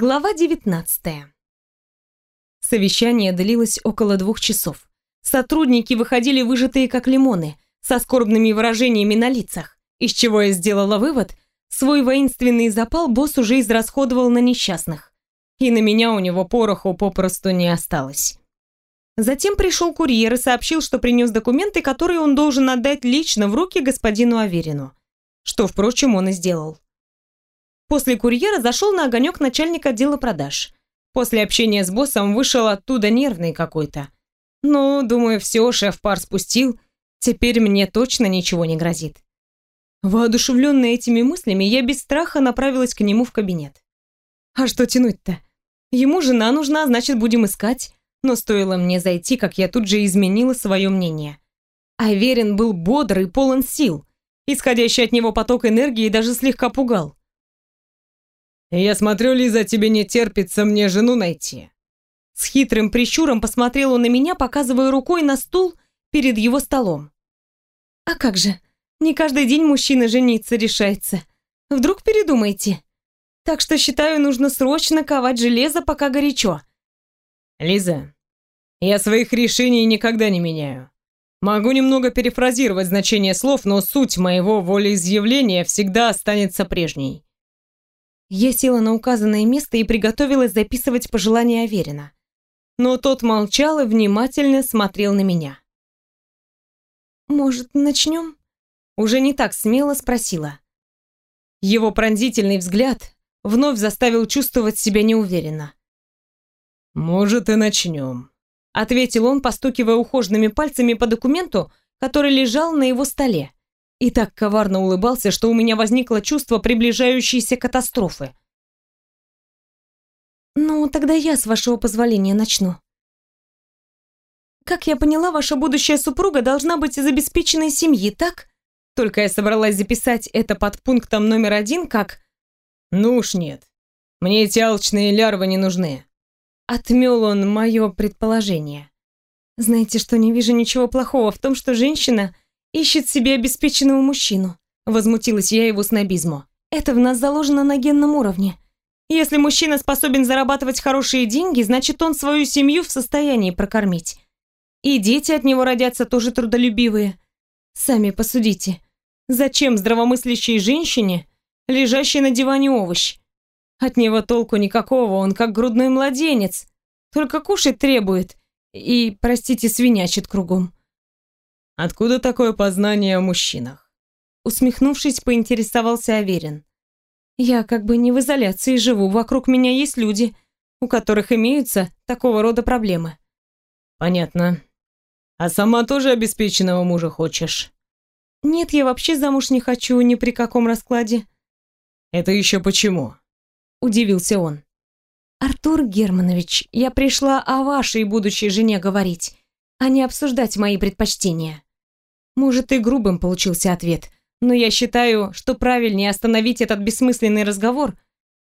Глава 19. Совещание длилось около двух часов. Сотрудники выходили выжатые как лимоны, со скорбными выражениями на лицах, из чего я сделала вывод, свой воинственный запал босс уже израсходовал на несчастных. И на меня у него пороху попросту не осталось. Затем пришел курьер и сообщил, что принес документы, которые он должен отдать лично в руки господину Аверину. Что, впрочем, он и сделал. После курьера зашел на огонек начальник отдела продаж. После общения с боссом вышел оттуда нервный какой-то. Ну, думаю, все, шеф пар спустил. Теперь мне точно ничего не грозит. Воодушевленная этими мыслями, я без страха направилась к нему в кабинет. А что тянуть-то? Ему жена нужна, значит, будем искать. Но стоило мне зайти, как я тут же изменила свое мнение. Аверин был бодр и полон сил. Исходящий от него поток энергии даже слегка пугал. «Я смотрю, Лиза, тебе не терпится мне жену найти». С хитрым прищуром посмотрел он на меня, показывая рукой на стул перед его столом. «А как же, не каждый день мужчина жениться решается. Вдруг передумаете? Так что, считаю, нужно срочно ковать железо, пока горячо». «Лиза, я своих решений никогда не меняю. Могу немного перефразировать значение слов, но суть моего волеизъявления всегда останется прежней. Я села на указанное место и приготовилась записывать пожелания Аверина. Но тот молчал и внимательно смотрел на меня. «Может, начнем?» Уже не так смело спросила. Его пронзительный взгляд вновь заставил чувствовать себя неуверенно. «Может, и начнем», — ответил он, постукивая ухоженными пальцами по документу, который лежал на его столе и так коварно улыбался, что у меня возникло чувство приближающейся катастрофы. «Ну, тогда я, с вашего позволения, начну. Как я поняла, ваша будущая супруга должна быть из обеспеченной семьи, так? Только я собралась записать это под пунктом номер один, как... Ну уж нет. Мне эти алчные лярвы не нужны. Отмел он мое предположение. Знаете что, не вижу ничего плохого в том, что женщина ищет себе обеспеченного мужчину. Возмутилась я его снобизму. Это в нас заложено на генном уровне. Если мужчина способен зарабатывать хорошие деньги, значит, он свою семью в состоянии прокормить. И дети от него родятся тоже трудолюбивые. Сами посудите. Зачем здравомыслящей женщине, лежащей на диване овощ? От него толку никакого, он как грудной младенец. Только кушать требует. И, простите, свинячит кругом. Откуда такое познание о мужчинах? Усмехнувшись, поинтересовался Аверин. Я как бы не в изоляции живу, вокруг меня есть люди, у которых имеются такого рода проблемы. Понятно. А сама тоже обеспеченного мужа хочешь? Нет, я вообще замуж не хочу ни при каком раскладе. Это еще почему? Удивился он. Артур Германович, я пришла о вашей будущей жене говорить, а не обсуждать мои предпочтения. Может, и грубым получился ответ, но я считаю, что правильнее остановить этот бессмысленный разговор,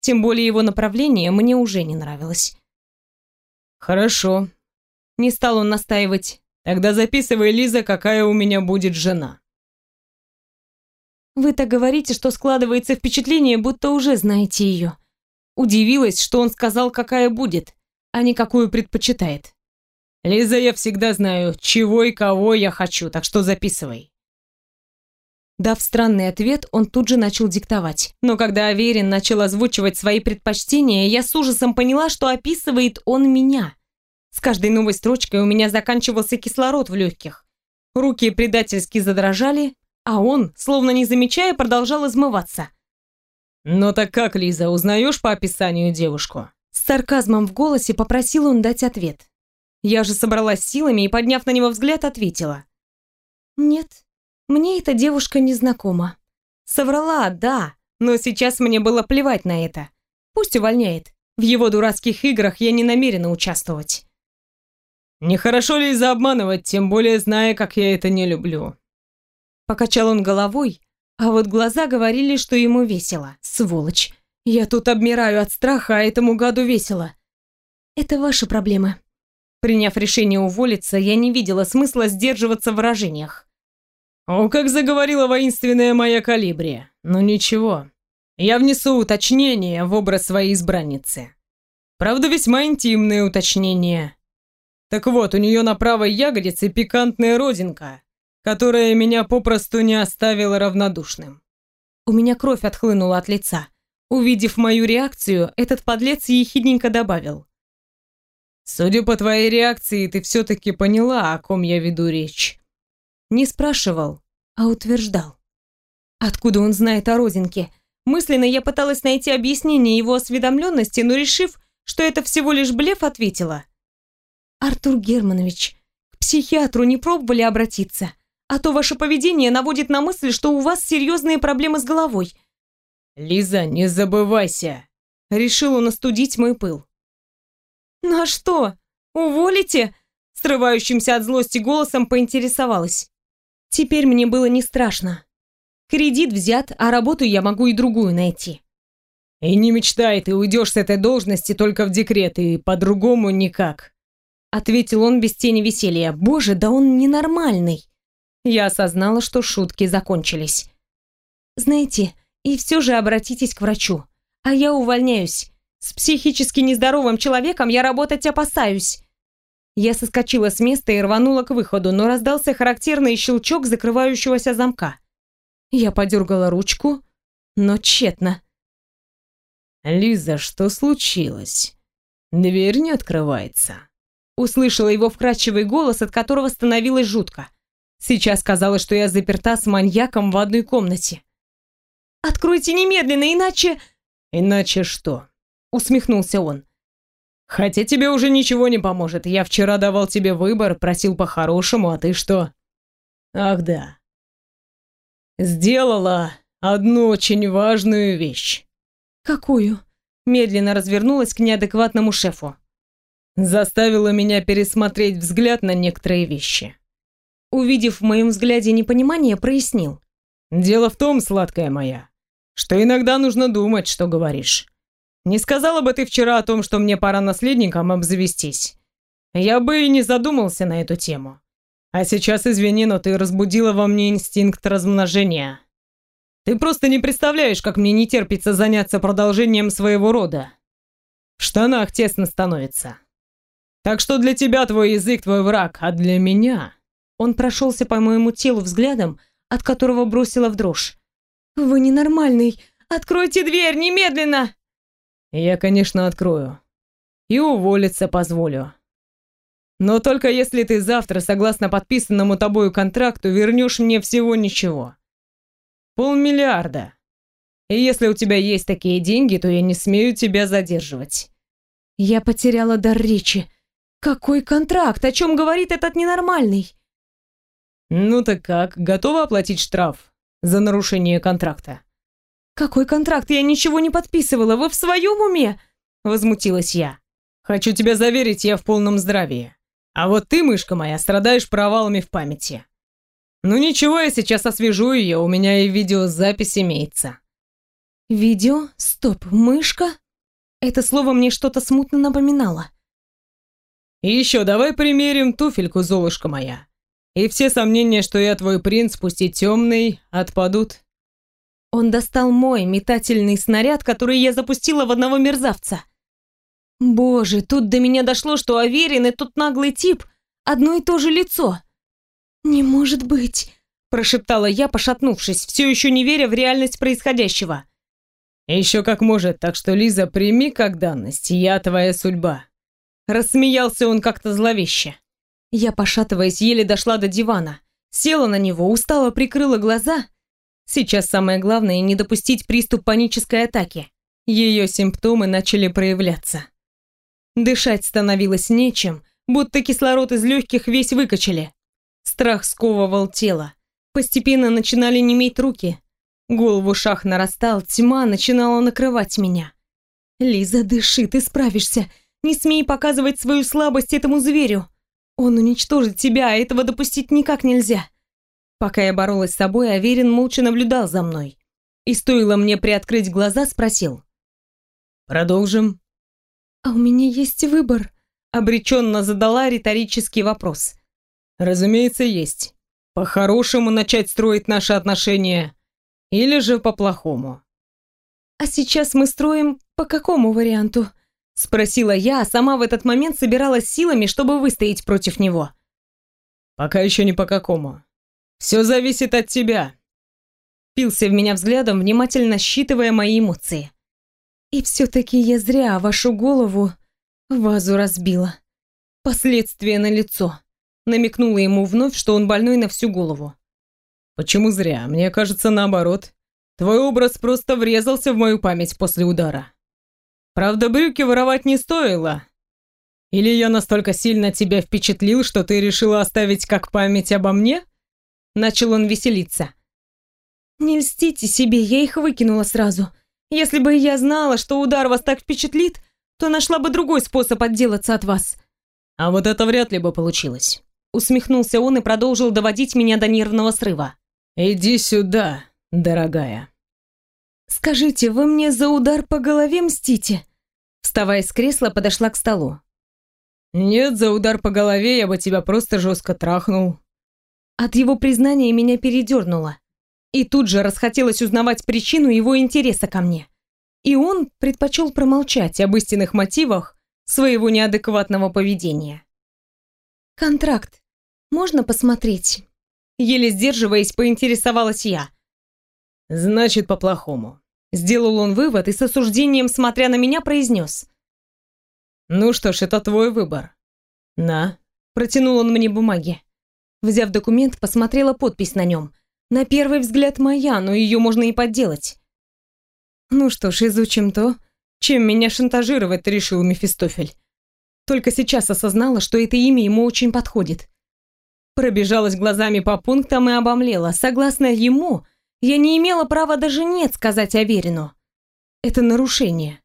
тем более его направление мне уже не нравилось. «Хорошо», — не стал он настаивать. «Тогда записывай, Лиза, какая у меня будет жена». «Вы так говорите, что складывается впечатление, будто уже знаете ее». Удивилась, что он сказал, какая будет, а не какую предпочитает. Лиза, я всегда знаю, чего и кого я хочу, так что записывай. Дав странный ответ, он тут же начал диктовать. Но когда Аверин начал озвучивать свои предпочтения, я с ужасом поняла, что описывает он меня. С каждой новой строчкой у меня заканчивался кислород в легких. Руки предательски задрожали, а он, словно не замечая, продолжал измываться. «Ну так как, Лиза, узнаешь по описанию девушку?» С сарказмом в голосе попросил он дать ответ. Я же собралась силами и, подняв на него взгляд, ответила. «Нет, мне эта девушка не знакома». Соврала, да, но сейчас мне было плевать на это. Пусть увольняет. В его дурацких играх я не намерена участвовать. «Нехорошо ли заобманывать, тем более зная, как я это не люблю?» Покачал он головой, а вот глаза говорили, что ему весело. Сволочь. Я тут обмираю от страха, а этому гаду весело. Это ваши проблемы. Приняв решение уволиться, я не видела смысла сдерживаться в выражениях. «О, как заговорила воинственная моя калибри! Ну ничего, я внесу уточнение в образ своей избранницы». Правда, весьма интимное уточнение. Так вот, у нее на правой ягодице пикантная родинка, которая меня попросту не оставила равнодушным. У меня кровь отхлынула от лица. Увидев мою реакцию, этот подлец ехидненько добавил. «Судя по твоей реакции, ты все-таки поняла, о ком я веду речь». Не спрашивал, а утверждал. Откуда он знает о родинке? Мысленно я пыталась найти объяснение его осведомленности, но решив, что это всего лишь блеф, ответила. «Артур Германович, к психиатру не пробовали обратиться? А то ваше поведение наводит на мысль, что у вас серьезные проблемы с головой». «Лиза, не забывайся!» Решил он остудить мой пыл. «Ну а что, уволите?» Срывающимся от злости голосом поинтересовалась. Теперь мне было не страшно. Кредит взят, а работу я могу и другую найти. И не мечтай, ты уйдешь с этой должности только в декрет, и по-другому никак. Ответил он без тени веселья. Боже, да он ненормальный. Я осознала, что шутки закончились. Знаете, и все же обратитесь к врачу. А я увольняюсь. С психически нездоровым человеком я работать опасаюсь. Я соскочила с места и рванула к выходу, но раздался характерный щелчок закрывающегося замка. Я подергала ручку, но тщетно. «Лиза, что случилось? Дверь не открывается». Услышала его вкрадчивый голос, от которого становилось жутко. Сейчас казалось, что я заперта с маньяком в одной комнате. «Откройте немедленно, иначе...» «Иначе что?» Усмехнулся он. «Хотя тебе уже ничего не поможет. Я вчера давал тебе выбор, просил по-хорошему, а ты что?» «Ах да. Сделала одну очень важную вещь». «Какую?» Медленно развернулась к неадекватному шефу. Заставила меня пересмотреть взгляд на некоторые вещи. Увидев в моем взгляде непонимание, прояснил. «Дело в том, сладкая моя, что иногда нужно думать, что говоришь. Не сказала бы ты вчера о том, что мне пора наследником обзавестись. Я бы и не задумался на эту тему. А сейчас, извини, но ты разбудила во мне инстинкт размножения. Ты просто не представляешь, как мне не терпится заняться продолжением своего рода. В штанах тесно становится. Так что для тебя твой язык твой враг, а для меня...» Он прошелся по моему телу взглядом, от которого бросила в дрожь. «Вы ненормальный! Откройте дверь немедленно!» «Я, конечно, открою. И уволиться позволю. Но только если ты завтра, согласно подписанному тобою контракту, вернешь мне всего ничего. Полмиллиарда. И если у тебя есть такие деньги, то я не смею тебя задерживать». Я потеряла дар речи. «Какой контракт? О чем говорит этот ненормальный?» «Ну так как, готова оплатить штраф за нарушение контракта?» «Какой контракт? Я ничего не подписывала. Вы в своем уме?» Возмутилась я. «Хочу тебя заверить, я в полном здравии. А вот ты, мышка моя, страдаешь провалами в памяти. Ну ничего, я сейчас освежу ее, у меня и видеозапись имеется». «Видео? Стоп, мышка?» Это слово мне что-то смутно напоминало. И еще давай примерим туфельку, Золушка моя. И все сомнения, что я твой принц, пусть и темный, отпадут. Он достал мой метательный снаряд, который я запустила в одного мерзавца. Боже, тут до меня дошло, что Аверин и тот наглый тип одно и то же лицо. «Не может быть», – прошептала я, пошатнувшись, все еще не веря в реальность происходящего. «Еще как может, так что, Лиза, прими как данность, я твоя судьба. Рассмеялся он как-то зловеще. Я, пошатываясь, еле дошла до дивана. Села на него, устало прикрыла глаза. Сейчас самое главное не допустить приступ панической атаки. Ее симптомы начали проявляться. Дышать становилось нечем, будто кислород из легких весь выкачали. Страх сковывал тело. Постепенно начинали неметь руки. Гул в ушах нарастал, тьма начинала накрывать меня. «Лиза, дыши, ты справишься. Не смей показывать свою слабость этому зверю. Он уничтожит тебя, а этого допустить никак нельзя. Пока я боролась с собой, Аверин молча наблюдал за мной. И стоило мне приоткрыть глаза, спросил. «Продолжим?» «А у меня есть выбор», — обреченно задала риторический вопрос. «Разумеется, есть. По-хорошему начать строить наши отношения или же по-плохому?» «А сейчас мы строим по какому варианту?» Спросила я, а сама в этот момент собиралась силами, чтобы выстоять против него. «Пока еще не по какому. Все зависит от тебя». Пился в меня взглядом, внимательно считывая мои эмоции. И все-таки я зря вашу голову вазу разбила. Последствия на лицо. Намекнула ему вновь, что он больной на всю голову. Почему зря? Мне кажется, наоборот. Твой образ просто врезался в мою память после удара. Правда, брюки воровать не стоило. Или я настолько сильно тебя впечатлил, что ты решила оставить как память обо мне? Начал он веселиться. Не льстите себе, я их выкинула сразу. Если бы я знала, что удар вас так впечатлит, то нашла бы другой способ отделаться от вас. А вот это вряд ли бы получилось. Усмехнулся он и продолжил доводить меня до нервного срыва. Иди сюда, дорогая. «Скажите, вы мне за удар по голове мстите?» Вставая с кресла, подошла к столу. «Нет, за удар по голове я бы тебя просто жестко трахнул». От его признания меня передернуло. И тут же расхотелось узнавать причину его интереса ко мне. И он предпочел промолчать об истинных мотивах своего неадекватного поведения. «Контракт. Можно посмотреть?» Еле сдерживаясь, поинтересовалась я. Значит, по-плохому. Сделал он вывод и с осуждением, смотря на меня, произнес. Ну что ж, это твой выбор. На. Протянул он мне бумаги. Взяв документ, посмотрела подпись на нем. На первый взгляд моя, но ее можно и подделать. Ну что ж, изучим то, чем меня шантажировать решил Мефистофель. Только сейчас осознала, что это имя ему очень подходит. Пробежалась глазами по пунктам и обомлела. Согласно ему, я не имела права даже «нет» сказать Аверину. Это нарушение.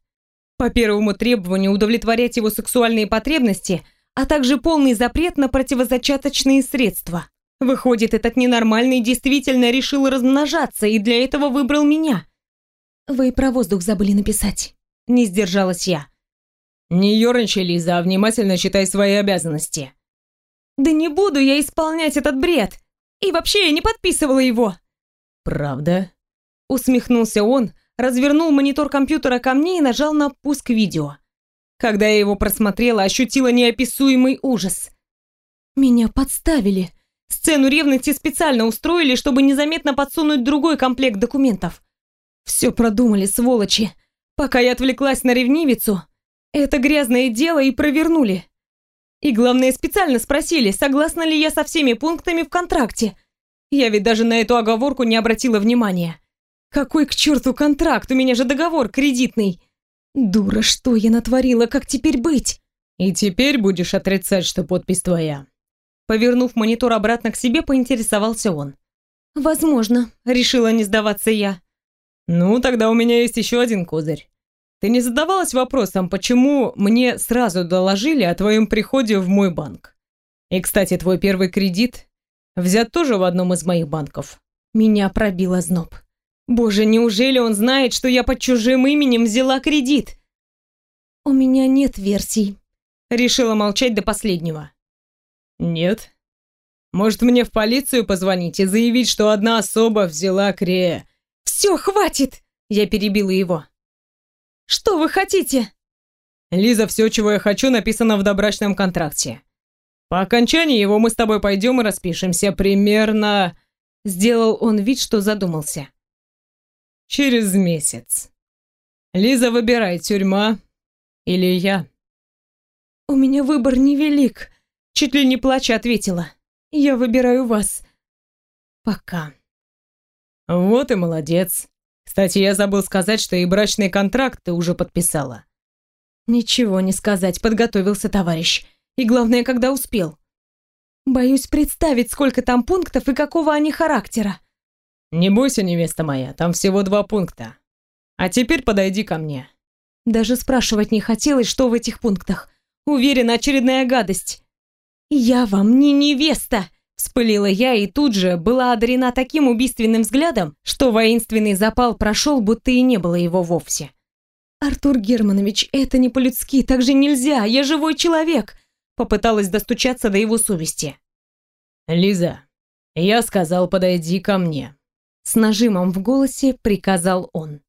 По первому требованию удовлетворять его сексуальные потребности, а также полный запрет на противозачаточные средства. Выходит, этот ненормальный действительно решил размножаться и для этого выбрал меня. Вы про воздух забыли написать. Не сдержалась я. Не ерничай, Лиза, а внимательно читай свои обязанности. Да не буду я исполнять этот бред. И вообще я не подписывала его. «Правда?» Усмехнулся он, развернул монитор компьютера ко мне и нажал на пуск видео. Когда я его просмотрела, ощутила неописуемый ужас. Меня подставили. Сцену ревности специально устроили, чтобы незаметно подсунуть другой комплект документов. Все продумали, сволочи. Пока я отвлеклась на ревнивицу, это грязное дело и провернули. И главное, специально спросили, согласна ли я со всеми пунктами в контракте, я ведь даже на эту оговорку не обратила внимания. Какой к черту контракт? У меня же договор кредитный. Дура, что я натворила? Как теперь быть? И теперь будешь отрицать, что подпись твоя. Повернув монитор обратно к себе, поинтересовался он. Возможно, решила не сдаваться я. Ну, тогда у меня есть еще один козырь. Ты не задавалась вопросом, почему мне сразу доложили о твоем приходе в мой банк? И, кстати, твой первый кредит Взят тоже в одном из моих банков. Меня пробило зноб. Боже, неужели он знает, что я под чужим именем взяла кредит? У меня нет версий. Решила молчать до последнего. Нет. Может, мне в полицию позвонить и заявить, что одна особа взяла кре... Все, хватит! Я перебила его. Что вы хотите? Лиза, все, чего я хочу, написано в добрачном контракте. По окончании его мы с тобой пойдем и распишемся примерно...» Сделал он вид, что задумался. «Через месяц. Лиза, выбирай, тюрьма или я». «У меня выбор невелик», — чуть ли не плача ответила. «Я выбираю вас. Пока». «Вот и молодец. Кстати, я забыл сказать, что и брачный контракт ты уже подписала». «Ничего не сказать, подготовился товарищ. И главное, когда успел. Боюсь представить, сколько там пунктов и какого они характера. Не бойся, невеста моя, там всего два пункта. А теперь подойди ко мне. Даже спрашивать не хотелось, что в этих пунктах. Уверена, очередная гадость. Я вам не невеста, вспылила я и тут же была одарена таким убийственным взглядом, что воинственный запал прошел, будто и не было его вовсе. Артур Германович, это не по-людски, так же нельзя, я живой человек. Попыталась достучаться до его совести. «Лиза, я сказал, подойди ко мне». С нажимом в голосе приказал он.